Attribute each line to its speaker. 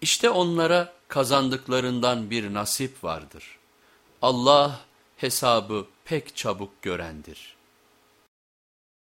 Speaker 1: İşte onlara kazandıklarından bir nasip vardır. Allah hesabı pek çabuk görendir.''